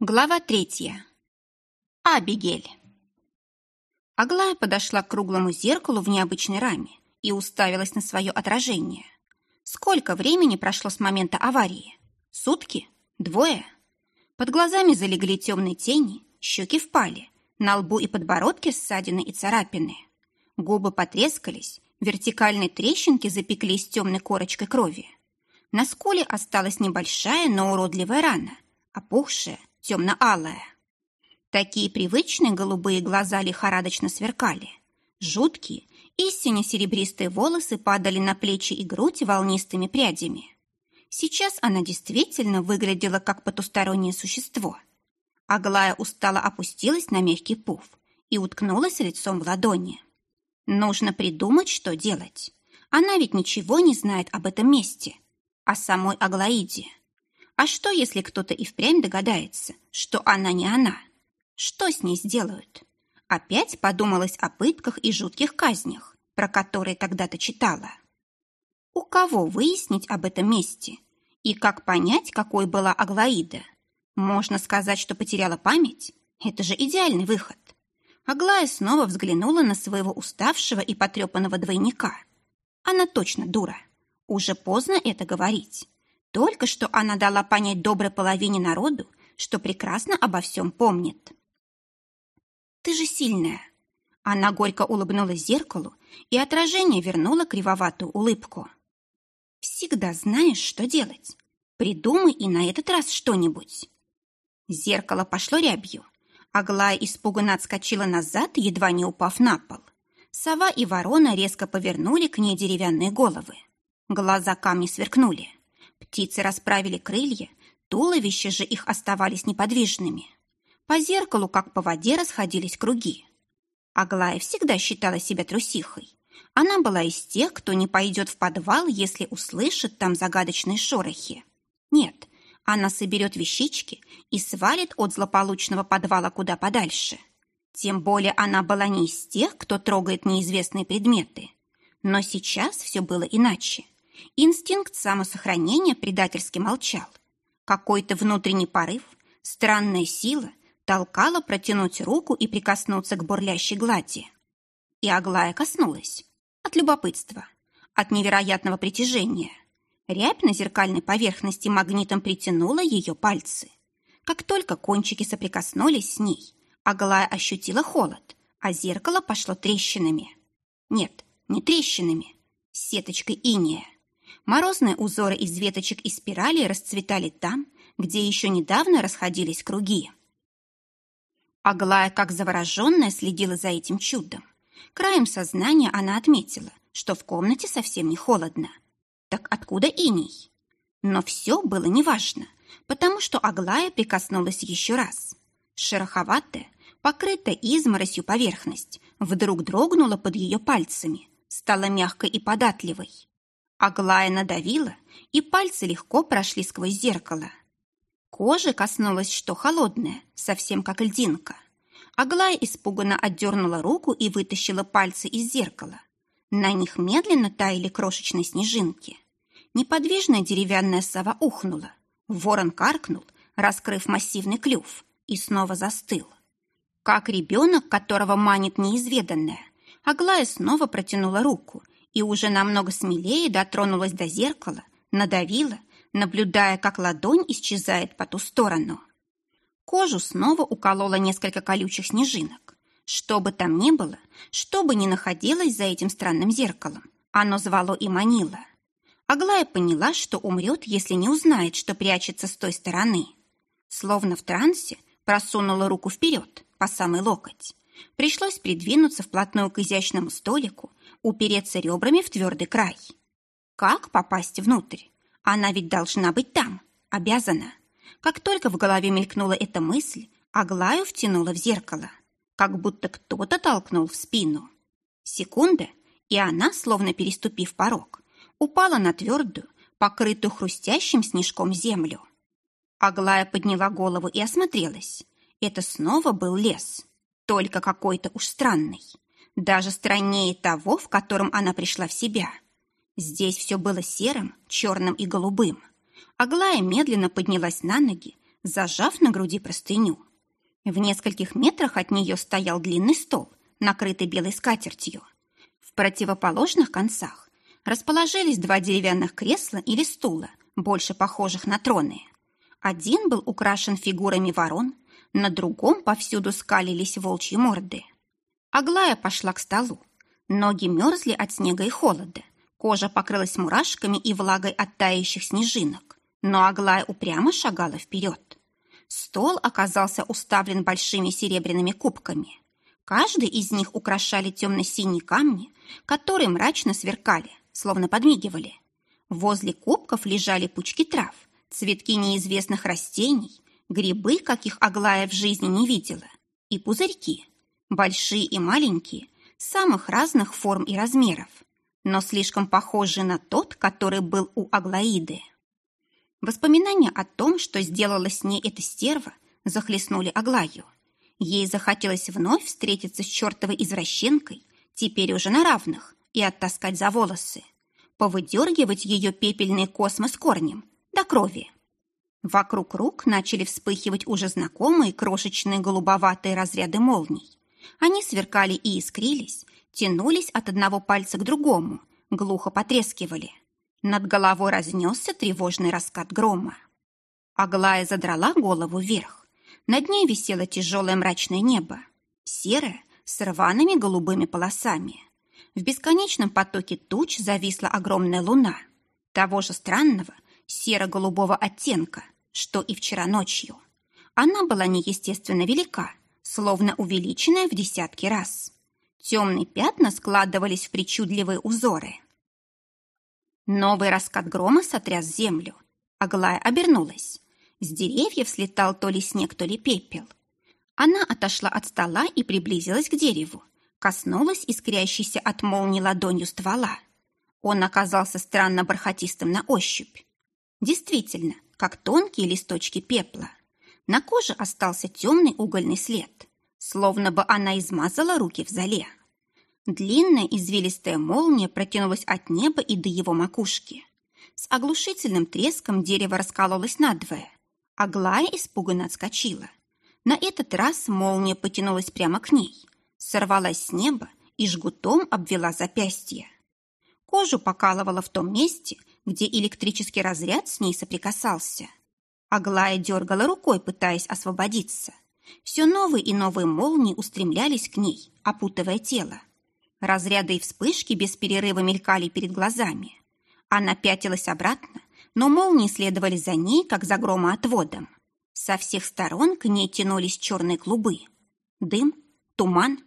Глава третья. Абигель. Аглая подошла к круглому зеркалу в необычной раме и уставилась на свое отражение. Сколько времени прошло с момента аварии? Сутки? Двое? Под глазами залегли темные тени, щеки впали, на лбу и подбородке ссадины и царапины. Губы потрескались, вертикальные трещинки запеклись темной корочкой крови. На скуле осталась небольшая, но уродливая рана, опухшая, темно-алая. Такие привычные голубые глаза лихорадочно сверкали. Жуткие, истинно серебристые волосы падали на плечи и грудь волнистыми прядями. Сейчас она действительно выглядела как потустороннее существо. Аглая устало опустилась на мягкий пуф и уткнулась лицом в ладони. Нужно придумать, что делать. Она ведь ничего не знает об этом месте, о самой Аглаиде. А что, если кто-то и впрямь догадается, что она не она? Что с ней сделают? Опять подумалось о пытках и жутких казнях, про которые когда-то читала. У кого выяснить об этом месте? И как понять, какой была Аглаида? Можно сказать, что потеряла память? Это же идеальный выход. Аглая снова взглянула на своего уставшего и потрепанного двойника. Она точно дура. Уже поздно это говорить. Только что она дала понять доброй половине народу, что прекрасно обо всем помнит. «Ты же сильная!» Она горько улыбнулась зеркалу, и отражение вернуло кривоватую улыбку. «Всегда знаешь, что делать. Придумай и на этот раз что-нибудь». Зеркало пошло рябью, Аглая испуганно отскочила назад, едва не упав на пол. Сова и ворона резко повернули к ней деревянные головы. Глаза камни сверкнули. Птицы расправили крылья, туловища же их оставались неподвижными. По зеркалу, как по воде, расходились круги. Аглая всегда считала себя трусихой. Она была из тех, кто не пойдет в подвал, если услышит там загадочные шорохи. Нет, она соберет вещички и свалит от злополучного подвала куда подальше. Тем более она была не из тех, кто трогает неизвестные предметы. Но сейчас все было иначе. Инстинкт самосохранения предательски молчал. Какой-то внутренний порыв, странная сила толкала протянуть руку и прикоснуться к бурлящей глади. И Аглая коснулась. От любопытства, от невероятного притяжения – Рябь на зеркальной поверхности магнитом притянула ее пальцы. Как только кончики соприкоснулись с ней, Аглая ощутила холод, а зеркало пошло трещинами. Нет, не трещинами, сеточкой иния. Морозные узоры из веточек и спирали расцветали там, где еще недавно расходились круги. Аглая, как завороженная, следила за этим чудом. Краем сознания она отметила, что в комнате совсем не холодно – так откуда иней? Но все было неважно, потому что Аглая прикоснулась еще раз. Шероховатая, покрытая изморосью поверхность, вдруг дрогнула под ее пальцами, стала мягкой и податливой. Аглая надавила, и пальцы легко прошли сквозь зеркало. Кожи коснулось что холодное, совсем как льдинка. Аглая испуганно отдернула руку и вытащила пальцы из зеркала. На них медленно таяли крошечные снежинки. Неподвижная деревянная сова ухнула. Ворон каркнул, раскрыв массивный клюв, и снова застыл. Как ребенок, которого манит неизведанное, Аглая снова протянула руку и уже намного смелее дотронулась до зеркала, надавила, наблюдая, как ладонь исчезает по ту сторону. Кожу снова уколола несколько колючих снежинок. Что бы там ни было, что бы ни находилось за этим странным зеркалом, оно звало и манило. Аглая поняла, что умрет, если не узнает, что прячется с той стороны. Словно в трансе просунула руку вперед, по самый локоть. Пришлось придвинуться вплотную к изящному столику, упереться ребрами в твердый край. Как попасть внутрь? Она ведь должна быть там, обязана. Как только в голове мелькнула эта мысль, Аглаю втянула в зеркало как будто кто-то толкнул в спину. Секунда, и она, словно переступив порог, упала на твердую, покрытую хрустящим снежком землю. Аглая подняла голову и осмотрелась. Это снова был лес, только какой-то уж странный. Даже страннее того, в котором она пришла в себя. Здесь все было серым, черным и голубым. Аглая медленно поднялась на ноги, зажав на груди простыню. В нескольких метрах от нее стоял длинный стол, накрытый белой скатертью. В противоположных концах расположились два деревянных кресла или стула, больше похожих на троны. Один был украшен фигурами ворон, на другом повсюду скалились волчьи морды. Аглая пошла к столу. Ноги мерзли от снега и холода. Кожа покрылась мурашками и влагой от тающих снежинок. Но Аглая упрямо шагала вперед. Стол оказался уставлен большими серебряными кубками. Каждый из них украшали темно-синие камни, которые мрачно сверкали, словно подмигивали. Возле кубков лежали пучки трав, цветки неизвестных растений, грибы, каких Аглая в жизни не видела, и пузырьки, большие и маленькие, самых разных форм и размеров, но слишком похожие на тот, который был у Аглаиды. Воспоминания о том, что сделала с ней эта стерва, захлестнули Аглаю. Ей захотелось вновь встретиться с чертовой извращенкой, теперь уже на равных, и оттаскать за волосы, повыдергивать ее пепельный космос корнем, до крови. Вокруг рук начали вспыхивать уже знакомые крошечные голубоватые разряды молний. Они сверкали и искрились, тянулись от одного пальца к другому, глухо потрескивали. Над головой разнесся тревожный раскат грома. Аглая задрала голову вверх. Над ней висело тяжелое мрачное небо, серое, с рваными голубыми полосами. В бесконечном потоке туч зависла огромная луна, того же странного, серо-голубого оттенка, что и вчера ночью. Она была неестественно велика, словно увеличенная в десятки раз. Темные пятна складывались в причудливые узоры. Новый раскат грома сотряс землю. Аглая обернулась. С деревьев слетал то ли снег, то ли пепел. Она отошла от стола и приблизилась к дереву, коснулась искрящейся от молнии ладонью ствола. Он оказался странно бархатистым на ощупь. Действительно, как тонкие листочки пепла. На коже остался темный угольный след, словно бы она измазала руки в зале. Длинная извилистая молния протянулась от неба и до его макушки. С оглушительным треском дерево раскололось надвое. Аглая испуганно отскочила. На этот раз молния потянулась прямо к ней, сорвалась с неба и жгутом обвела запястье. Кожу покалывала в том месте, где электрический разряд с ней соприкасался. Аглая дергала рукой, пытаясь освободиться. Все новые и новые молнии устремлялись к ней, опутывая тело. Разряды и вспышки без перерыва мелькали перед глазами. Она пятилась обратно, но молнии следовали за ней, как за громоотводом. Со всех сторон к ней тянулись черные клубы. Дым, туман.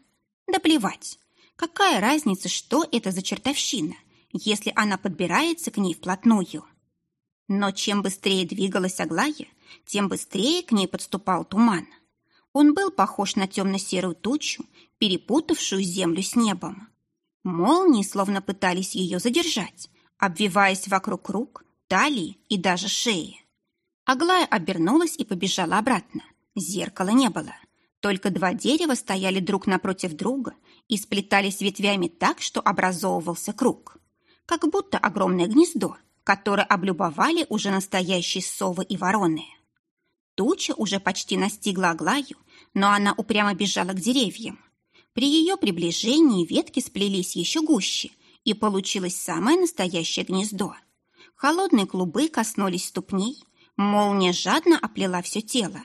Да плевать. Какая разница, что это за чертовщина – если она подбирается к ней вплотную. Но чем быстрее двигалась Аглая, тем быстрее к ней подступал туман. Он был похож на темно-серую тучу, перепутавшую землю с небом. Молнии словно пытались ее задержать, обвиваясь вокруг рук, талии и даже шеи. Аглая обернулась и побежала обратно. Зеркала не было. Только два дерева стояли друг напротив друга и сплетались ветвями так, что образовывался круг как будто огромное гнездо, которое облюбовали уже настоящие совы и вороны. Туча уже почти настигла Аглаю, но она упрямо бежала к деревьям. При ее приближении ветки сплелись еще гуще, и получилось самое настоящее гнездо. Холодные клубы коснулись ступней, молния жадно оплела все тело.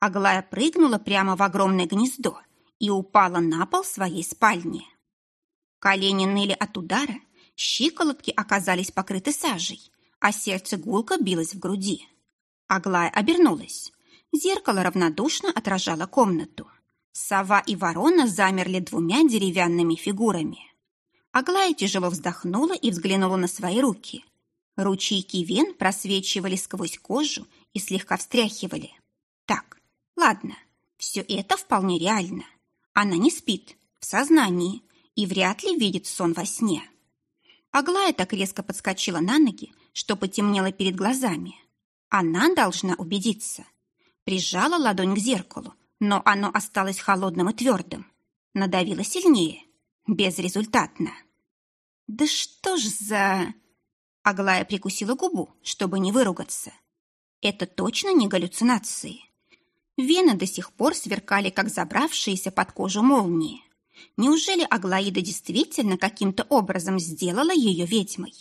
Аглая прыгнула прямо в огромное гнездо и упала на пол своей спальни. Колени ныли от удара, Щиколотки оказались покрыты сажей, а сердце гулко билось в груди. Аглая обернулась. Зеркало равнодушно отражало комнату. Сова и ворона замерли двумя деревянными фигурами. Аглая тяжело вздохнула и взглянула на свои руки. Ручейки вен просвечивали сквозь кожу и слегка встряхивали. Так, ладно, все это вполне реально. Она не спит, в сознании и вряд ли видит сон во сне. Аглая так резко подскочила на ноги, что потемнело перед глазами. Она должна убедиться. Прижала ладонь к зеркалу, но оно осталось холодным и твердым. Надавила сильнее. Безрезультатно. «Да что ж за...» Аглая прикусила губу, чтобы не выругаться. Это точно не галлюцинации. Вены до сих пор сверкали, как забравшиеся под кожу молнии. Неужели Аглаида действительно каким-то образом сделала ее ведьмой?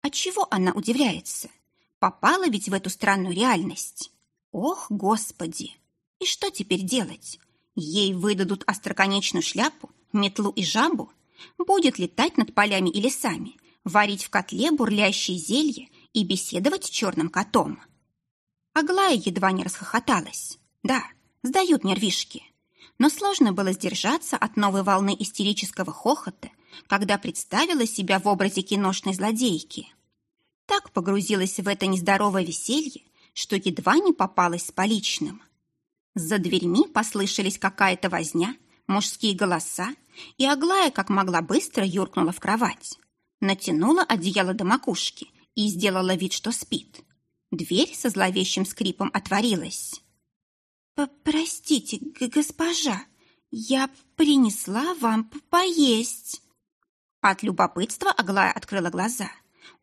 А чего она удивляется? Попала ведь в эту странную реальность. Ох, Господи! И что теперь делать? Ей выдадут остроконечную шляпу, метлу и жабу? Будет летать над полями и лесами, варить в котле бурлящие зелья и беседовать с черным котом? Аглая едва не расхохоталась. Да, сдают нервишки. Но сложно было сдержаться от новой волны истерического хохота, когда представила себя в образе киношной злодейки. Так погрузилась в это нездоровое веселье, что едва не попалась с поличным. За дверьми послышались какая-то возня, мужские голоса, и Аглая как могла быстро юркнула в кровать. Натянула одеяло до макушки и сделала вид, что спит. Дверь со зловещим скрипом отворилась. «Простите, госпожа, я принесла вам поесть». От любопытства Аглая открыла глаза.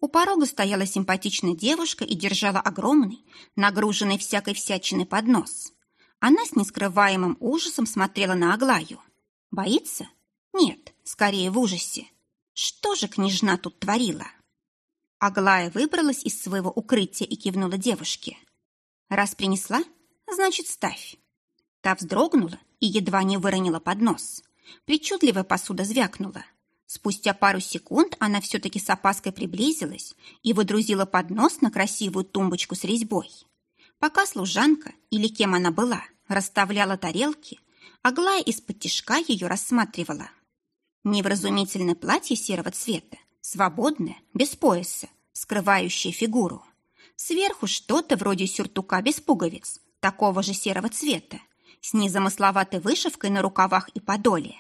У порога стояла симпатичная девушка и держала огромный, нагруженный всякой всячиной поднос. Она с нескрываемым ужасом смотрела на Аглаю. Боится? Нет, скорее в ужасе. Что же княжна тут творила? Аглая выбралась из своего укрытия и кивнула девушке. Раз принесла, значит, ставь. Та вздрогнула и едва не выронила поднос. Причудливая посуда звякнула. Спустя пару секунд она все-таки с опаской приблизилась и выдрузила поднос на красивую тумбочку с резьбой. Пока служанка, или кем она была, расставляла тарелки, Аглая из-под тишка ее рассматривала. Невразумительное платье серого цвета, свободное, без пояса, скрывающее фигуру. Сверху что-то вроде сюртука без пуговиц, такого же серого цвета, с незамысловатой вышивкой на рукавах и подоле.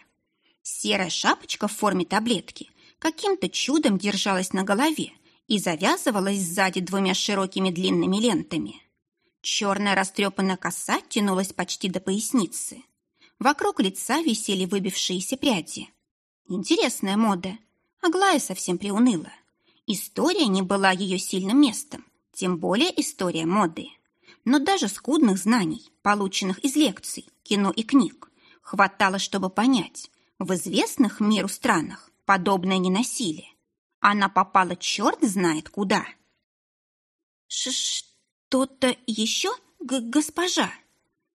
Серая шапочка в форме таблетки каким-то чудом держалась на голове и завязывалась сзади двумя широкими длинными лентами. Черная растрепанная коса тянулась почти до поясницы. Вокруг лица висели выбившиеся пряди. Интересная мода. Аглая совсем приуныла. История не была ее сильным местом, тем более история моды. Но даже скудных знаний, полученных из лекций, кино и книг, хватало, чтобы понять, в известных миру странах подобное не носили. Она попала черт знает куда. «Что-то еще, г госпожа?»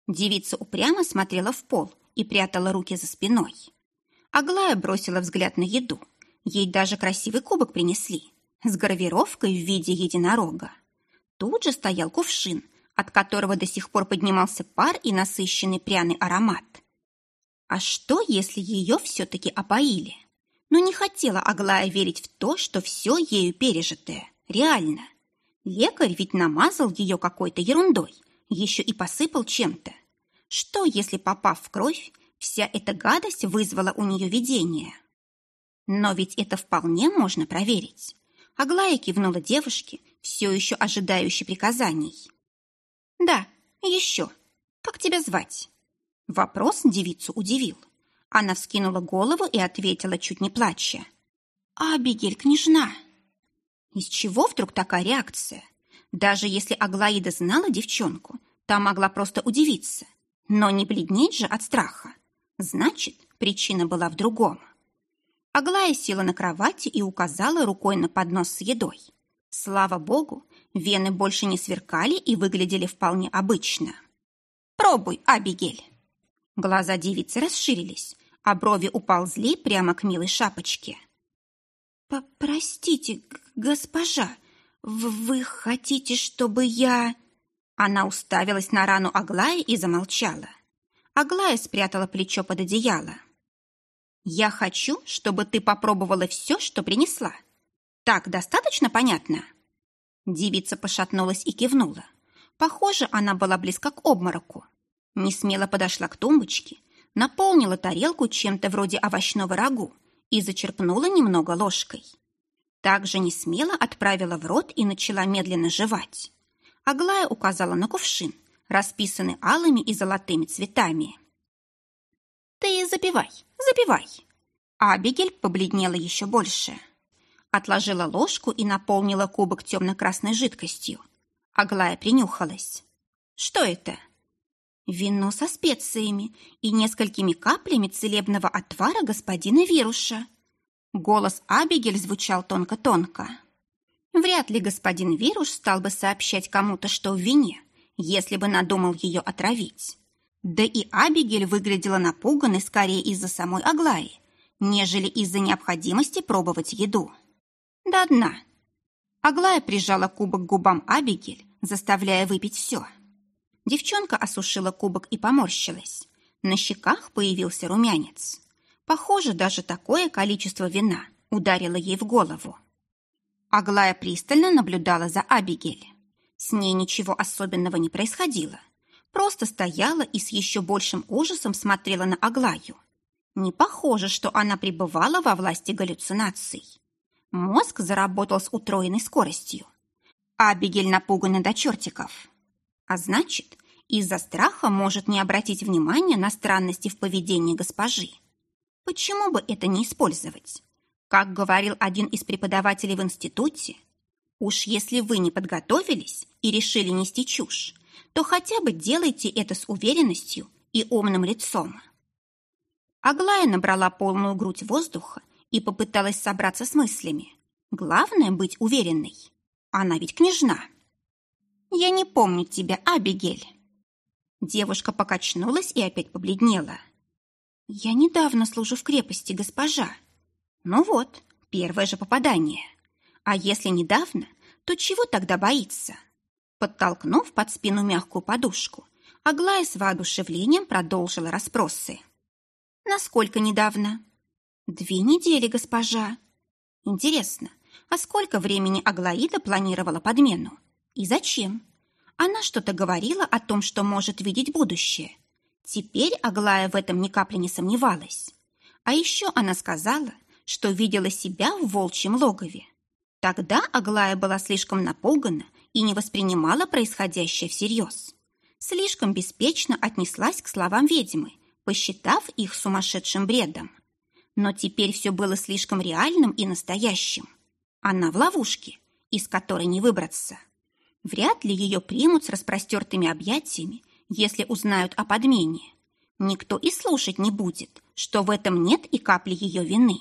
Девица упрямо смотрела в пол и прятала руки за спиной. Аглая бросила взгляд на еду. Ей даже красивый кубок принесли с гравировкой в виде единорога. Тут же стоял кувшин, от которого до сих пор поднимался пар и насыщенный пряный аромат. А что, если ее все-таки опоили? Но не хотела Аглая верить в то, что все ею пережитое. Реально. Лекарь ведь намазал ее какой-то ерундой, еще и посыпал чем-то. Что, если, попав в кровь, вся эта гадость вызвала у нее видение? Но ведь это вполне можно проверить. Аглая кивнула девушке, все еще ожидающей приказаний. «Да, еще. Как тебя звать?» Вопрос девицу удивил. Она вскинула голову и ответила, чуть не плача. «Абигель, княжна!» Из чего вдруг такая реакция? Даже если Аглаида знала девчонку, та могла просто удивиться. Но не бледнеть же от страха. Значит, причина была в другом. Аглая села на кровати и указала рукой на поднос с едой. Слава богу, вены больше не сверкали и выглядели вполне обычно. «Пробуй, Абигель!» Глаза девицы расширились, а брови уползли прямо к милой шапочке. «Простите, госпожа, вы хотите, чтобы я...» Она уставилась на рану Аглаи и замолчала. Аглая спрятала плечо под одеяло. «Я хочу, чтобы ты попробовала все, что принесла. Так достаточно понятно?» Девица пошатнулась и кивнула. Похоже, она была близка к обмороку. Несмело подошла к тумбочке, наполнила тарелку чем-то вроде овощного рагу и зачерпнула немного ложкой. Также несмело отправила в рот и начала медленно жевать. Аглая указала на кувшин, расписанный алыми и золотыми цветами. «Ты запивай, запивай!» Абигель побледнела еще больше. Отложила ложку и наполнила кубок темно-красной жидкостью. Аглая принюхалась. Что это? Вино со специями и несколькими каплями целебного отвара господина Вируша. Голос Абигель звучал тонко-тонко. Вряд ли господин Вируш стал бы сообщать кому-то, что в вине, если бы надумал ее отравить. Да и Абигель выглядела напуганной скорее из-за самой Аглаи, нежели из-за необходимости пробовать еду. До дна. Аглая прижала кубок к губам Абигель, заставляя выпить все. Девчонка осушила кубок и поморщилась. На щеках появился румянец. Похоже, даже такое количество вина ударило ей в голову. Аглая пристально наблюдала за Абигель. С ней ничего особенного не происходило. Просто стояла и с еще большим ужасом смотрела на Аглаю. Не похоже, что она пребывала во власти галлюцинаций. Мозг заработал с утроенной скоростью. Абигель напугана до чертиков. А значит, из-за страха может не обратить внимания на странности в поведении госпожи. Почему бы это не использовать? Как говорил один из преподавателей в институте, уж если вы не подготовились и решили нести чушь, то хотя бы делайте это с уверенностью и умным лицом. Аглая набрала полную грудь воздуха и попыталась собраться с мыслями. Главное быть уверенной. Она ведь княжна. «Я не помню тебя, Абигель». Девушка покачнулась и опять побледнела. «Я недавно служу в крепости, госпожа». «Ну вот, первое же попадание. А если недавно, то чего тогда боится?» Подтолкнув под спину мягкую подушку, Аглая с воодушевлением продолжила расспросы. «Насколько недавно?» «Две недели, госпожа». «Интересно, а сколько времени Аглаида планировала подмену? И зачем? Она что-то говорила о том, что может видеть будущее. Теперь Аглая в этом ни капли не сомневалась. А еще она сказала, что видела себя в волчьем логове. Тогда Аглая была слишком напугана и не воспринимала происходящее всерьез. Слишком беспечно отнеслась к словам ведьмы, посчитав их сумасшедшим бредом. Но теперь все было слишком реальным и настоящим. Она в ловушке, из которой не выбраться. Вряд ли ее примут с распростертыми объятиями, если узнают о подмене. Никто и слушать не будет, что в этом нет и капли ее вины.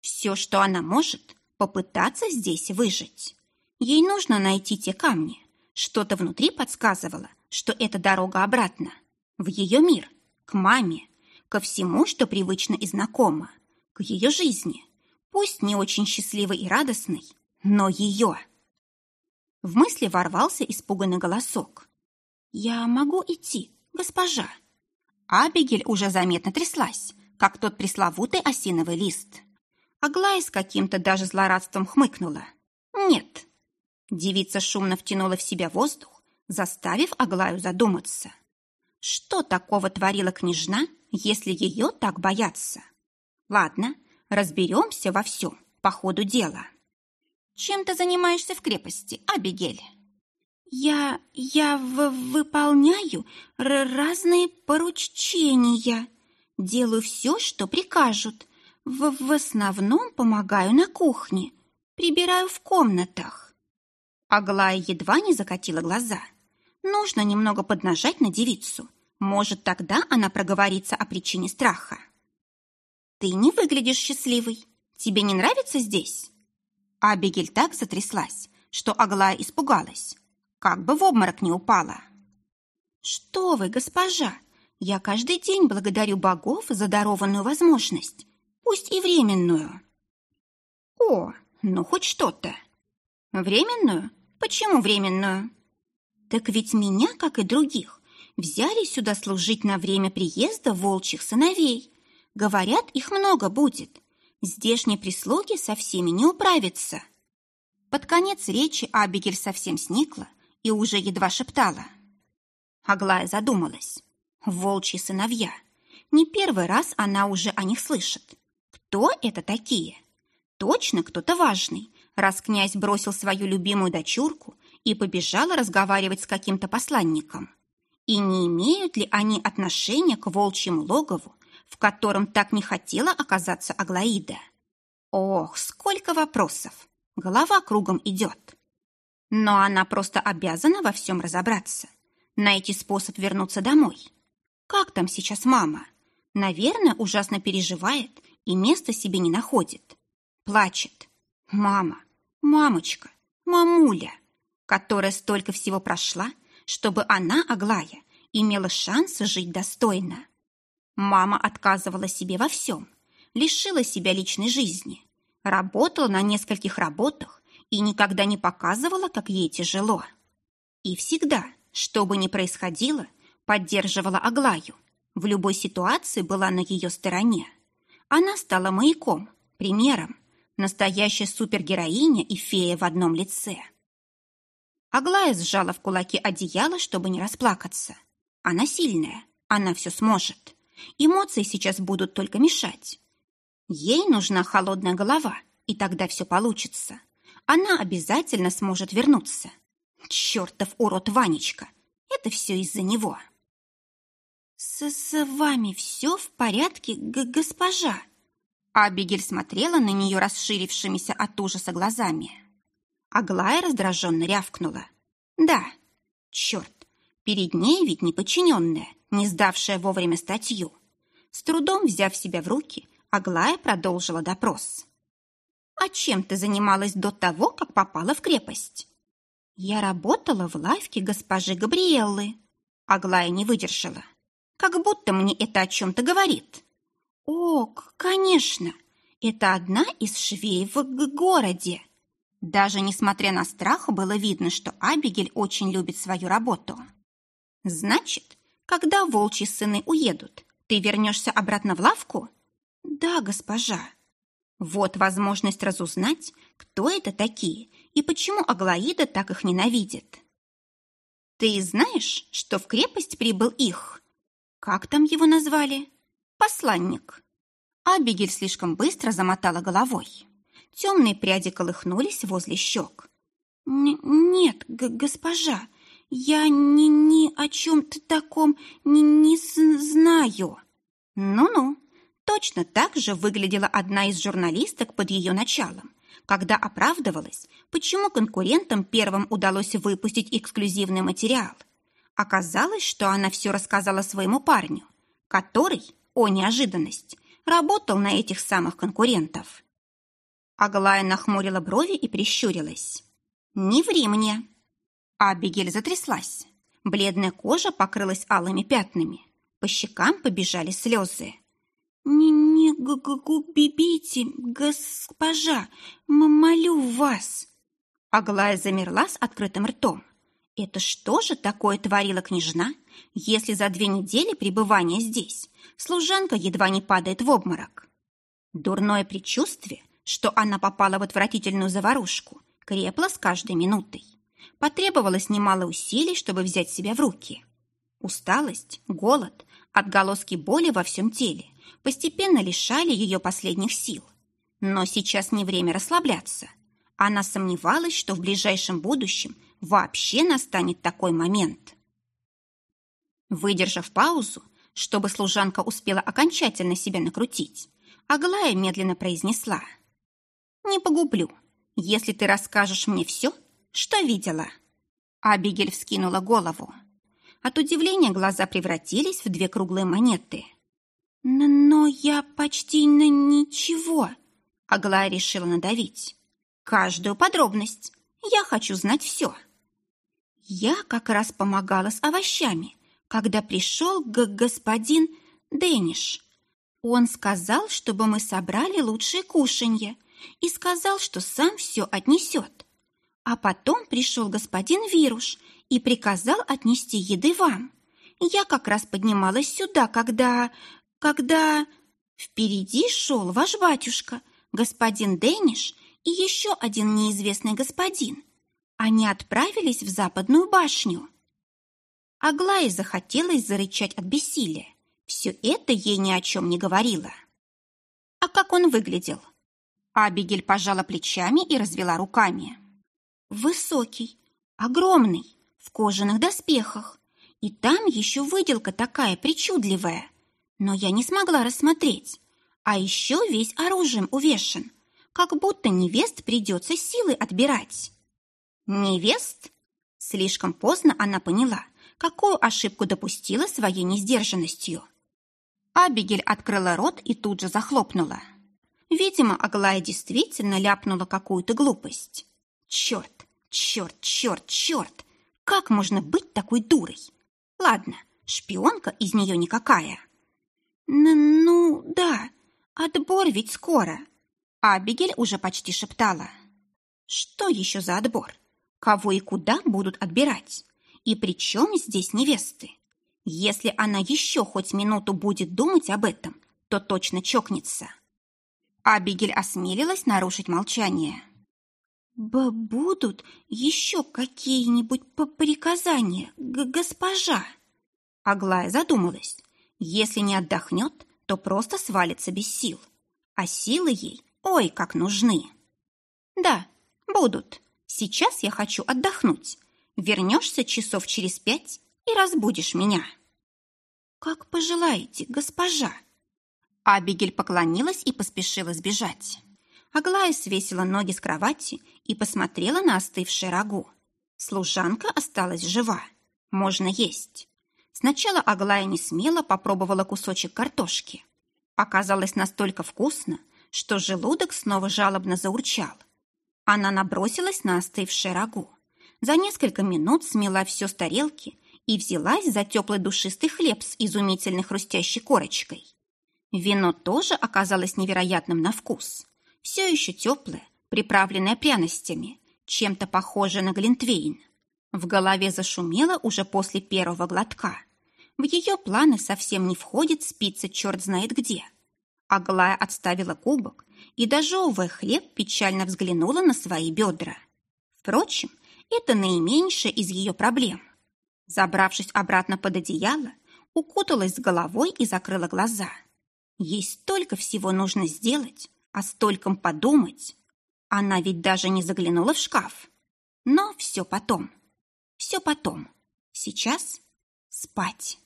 Все, что она может, попытаться здесь выжить. Ей нужно найти те камни. Что-то внутри подсказывало, что это дорога обратно, в ее мир, к маме, ко всему, что привычно и знакомо к ее жизни, пусть не очень счастливой и радостной, но ее. В мысли ворвался испуганный голосок. «Я могу идти, госпожа?» Абигель уже заметно тряслась, как тот пресловутый осиновый лист. Аглая с каким-то даже злорадством хмыкнула. «Нет». Девица шумно втянула в себя воздух, заставив Аглаю задуматься. Что такого творила княжна, если ее так боятся? Ладно, разберемся во всем по ходу дела. Чем ты занимаешься в крепости, Абигель? Я... я в выполняю разные поручения. Делаю все, что прикажут. В, в основном помогаю на кухне. Прибираю в комнатах. Аглая едва не закатила глаза. Нужно немного поднажать на девицу. Может, тогда она проговорится о причине страха. «Ты не выглядишь счастливой. Тебе не нравится здесь?» Абигель так затряслась, что Аглая испугалась. Как бы в обморок не упала. «Что вы, госпожа! Я каждый день благодарю богов за дарованную возможность, пусть и временную». «О, ну хоть что-то!» «Временную? Почему временную?» «Так ведь меня, как и других, взяли сюда служить на время приезда волчьих сыновей. Говорят, их много будет. Здешней прислуги со всеми не управится. Под конец речи Абигель совсем сникла и уже едва шептала. Аглая задумалась. Волчьи сыновья. Не первый раз она уже о них слышит. Кто это такие? Точно кто-то важный, раз князь бросил свою любимую дочурку и побежал разговаривать с каким-то посланником. И не имеют ли они отношения к волчьему логову в котором так не хотела оказаться Аглаида. Ох, сколько вопросов! Голова кругом идет. Но она просто обязана во всем разобраться, найти способ вернуться домой. Как там сейчас мама? Наверное, ужасно переживает и места себе не находит. Плачет. Мама, мамочка, мамуля, которая столько всего прошла, чтобы она, Аглая, имела шанс жить достойно. Мама отказывала себе во всем, лишила себя личной жизни, работала на нескольких работах и никогда не показывала, как ей тяжело. И всегда, что бы ни происходило, поддерживала Аглаю, в любой ситуации была на ее стороне. Она стала маяком, примером, настоящая супергероиня и фея в одном лице. Аглая сжала в кулаки одеяло, чтобы не расплакаться. Она сильная, она все сможет. Эмоции сейчас будут только мешать. Ей нужна холодная голова, и тогда все получится. Она обязательно сможет вернуться. Чертов урод Ванечка! Это все из-за него. «С, «С вами все в порядке, госпожа?» Абигель смотрела на нее расширившимися от ужаса глазами. Аглая раздраженно рявкнула. «Да, черт, перед ней ведь неподчиненная, не сдавшая вовремя статью». С трудом взяв себя в руки, Аглая продолжила допрос. «А чем ты занималась до того, как попала в крепость?» «Я работала в лавке госпожи Габриэллы». Аглая не выдержала. «Как будто мне это о чем-то говорит». «О, конечно, это одна из швей в городе». Даже несмотря на страх, было видно, что Абигель очень любит свою работу. «Значит, когда волчьи сыны уедут, ты вернешься обратно в лавку?» «Да, госпожа». Вот возможность разузнать, кто это такие и почему Аглаида так их ненавидит. Ты знаешь, что в крепость прибыл их? Как там его назвали? Посланник. Абигель слишком быстро замотала головой. Темные пряди колыхнулись возле щек. «Нет, госпожа, я ни, ни о чем-то таком не, не знаю». «Ну-ну, точно так же выглядела одна из журналисток под ее началом, когда оправдывалась, почему конкурентам первым удалось выпустить эксклюзивный материал. Оказалось, что она все рассказала своему парню, который, о неожиданность, работал на этих самых конкурентов. Аглая нахмурила брови и прищурилась. «Не ври мне!» Абигель затряслась. Бледная кожа покрылась алыми пятнами. По щекам побежали слезы. «Не, не губите, госпожа, молю вас!» Аглая замерла с открытым ртом. Это что же такое творила княжна, если за две недели пребывания здесь служанка едва не падает в обморок? Дурное предчувствие, что она попала в отвратительную заварушку, крепло с каждой минутой. Потребовалось немало усилий, чтобы взять себя в руки. Усталость, голод, отголоски боли во всем теле постепенно лишали ее последних сил. Но сейчас не время расслабляться. Она сомневалась, что в ближайшем будущем вообще настанет такой момент. Выдержав паузу, чтобы служанка успела окончательно себя накрутить, Аглая медленно произнесла. «Не погублю, если ты расскажешь мне все, что видела». Абигель вскинула голову. От удивления глаза превратились в две круглые монеты. «Но я почти на ничего», — Аглая решила надавить. «Каждую подробность. Я хочу знать все». Я как раз помогала с овощами, когда пришел г господин Дэниш. Он сказал, чтобы мы собрали лучшие кушанья, и сказал, что сам все отнесет. А потом пришел господин Вируш и приказал отнести еды вам. Я как раз поднималась сюда, когда... когда... Впереди шел ваш батюшка, господин Дэниш и еще один неизвестный господин. Они отправились в западную башню. Аглае захотелось зарычать от бессилия. Все это ей ни о чем не говорило. А как он выглядел? Абигель пожала плечами и развела руками. Высокий, огромный, в кожаных доспехах. И там еще выделка такая причудливая. Но я не смогла рассмотреть. А еще весь оружием увешан, как будто невест придется силой отбирать. Невест? Слишком поздно она поняла, какую ошибку допустила своей несдержанностью. Абигель открыла рот и тут же захлопнула. Видимо, Аглая действительно ляпнула какую-то глупость. Черт, черт, черт, черт! Как можно быть такой дурой? Ладно, шпионка из нее никакая. Н ну, да, отбор ведь скоро. Абигель уже почти шептала. Что еще за отбор? Кого и куда будут отбирать? И при чем здесь невесты? Если она еще хоть минуту будет думать об этом, то точно чокнется. Абигель осмелилась нарушить молчание. «Б «Будут еще какие-нибудь приказания, госпожа?» Аглая задумалась. Если не отдохнет, то просто свалится без сил. А силы ей, ой, как нужны. «Да, будут. Сейчас я хочу отдохнуть. Вернешься часов через пять и разбудишь меня». «Как пожелаете, госпожа». Абигель поклонилась и поспешила сбежать. Аглая свесила ноги с кровати и посмотрела на остывшее рагу. Служанка осталась жива. Можно есть. Сначала Аглая не смело попробовала кусочек картошки. Оказалось настолько вкусно, что желудок снова жалобно заурчал. Она набросилась на остывшее рагу. За несколько минут смела все с тарелки и взялась за теплый душистый хлеб с изумительной хрустящей корочкой. Вино тоже оказалось невероятным на вкус. Все еще теплое, приправленное пряностями, чем-то похожее на глинтвейн. В голове зашумело уже после первого глотка. В ее планы совсем не входит спиться черт знает где. Аглая отставила кубок и, дожевывая хлеб, печально взглянула на свои бедра. Впрочем, это наименьшее из ее проблем. Забравшись обратно под одеяло, укуталась с головой и закрыла глаза. Ей столько всего нужно сделать, а стольком подумать. Она ведь даже не заглянула в шкаф. Но все потом. Все потом. Сейчас спать.